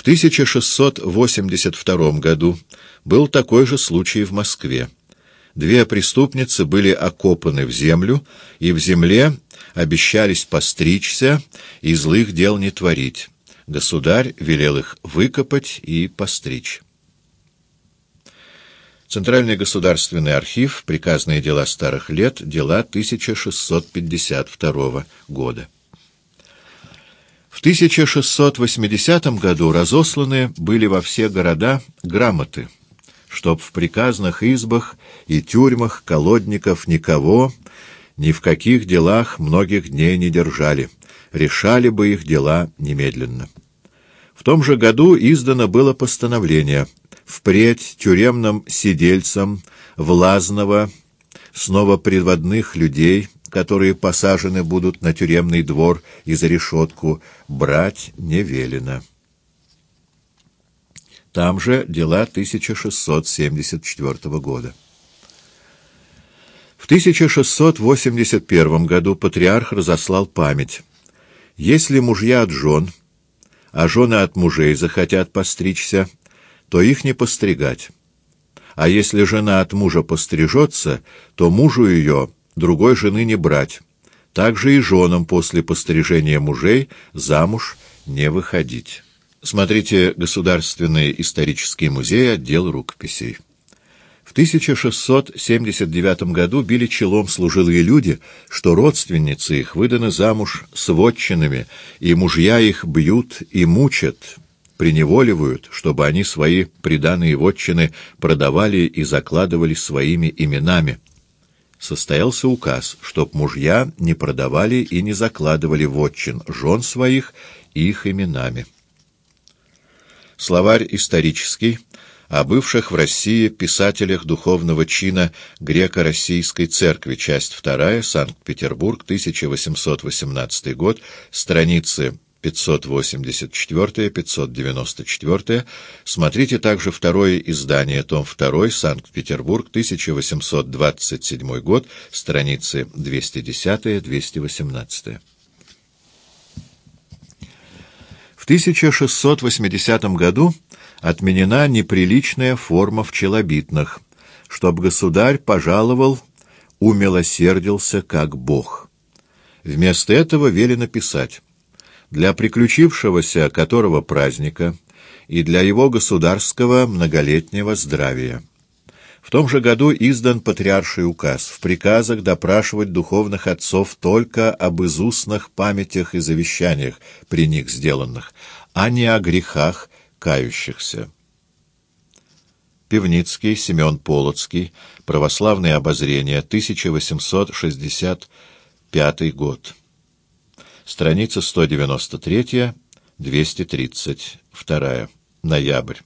В 1682 году был такой же случай в Москве. Две преступницы были окопаны в землю, и в земле обещались постричься и злых дел не творить. Государь велел их выкопать и постричь. Центральный государственный архив, приказные дела старых лет, дела 1652 года. В 1680 году разосланы были во все города грамоты, чтоб в приказных избах и тюрьмах колодников никого ни в каких делах многих дней не держали, решали бы их дела немедленно. В том же году издано было постановление впредь тюремным сидельцам влазного, снова предводных людей, которые посажены будут на тюремный двор и за решетку, брать не велено. Там же дела 1674 года. В 1681 году патриарх разослал память. Если мужья от жен, а жены от мужей захотят постричься, то их не постригать. А если жена от мужа пострижется, то мужу ее другой жены не брать. Также и женам после пострижения мужей замуж не выходить. Смотрите Государственный исторический музей, отдел рукописей. В 1679 году били челом служилые люди, что родственницы их выданы замуж с вотчинами, и мужья их бьют и мучат, приневоливают, чтобы они свои приданые вотчины продавали и закладывали своими именами. Состоялся указ, чтоб мужья не продавали и не закладывали вотчин жен своих их именами. Словарь исторический о бывших в России писателях духовного чина Греко-Российской Церкви, часть 2, Санкт-Петербург, 1818 год, страницы 584-594. Смотрите также второе издание, том 2, Санкт-Петербург, 1827 год, страницы 210-218. В 1680 году отменена неприличная форма в челобитных, чтоб государь пожаловал, умилосердился как бог. Вместо этого велено писать для приключившегося которого праздника и для его государского многолетнего здравия. В том же году издан патриарший указ в приказах допрашивать духовных отцов только об изустных памятях и завещаниях при них сделанных, а не о грехах кающихся. Пивницкий, Семен Полоцкий, Православное обозрение, 1865 год. Страница 193, 232. Ноябрь.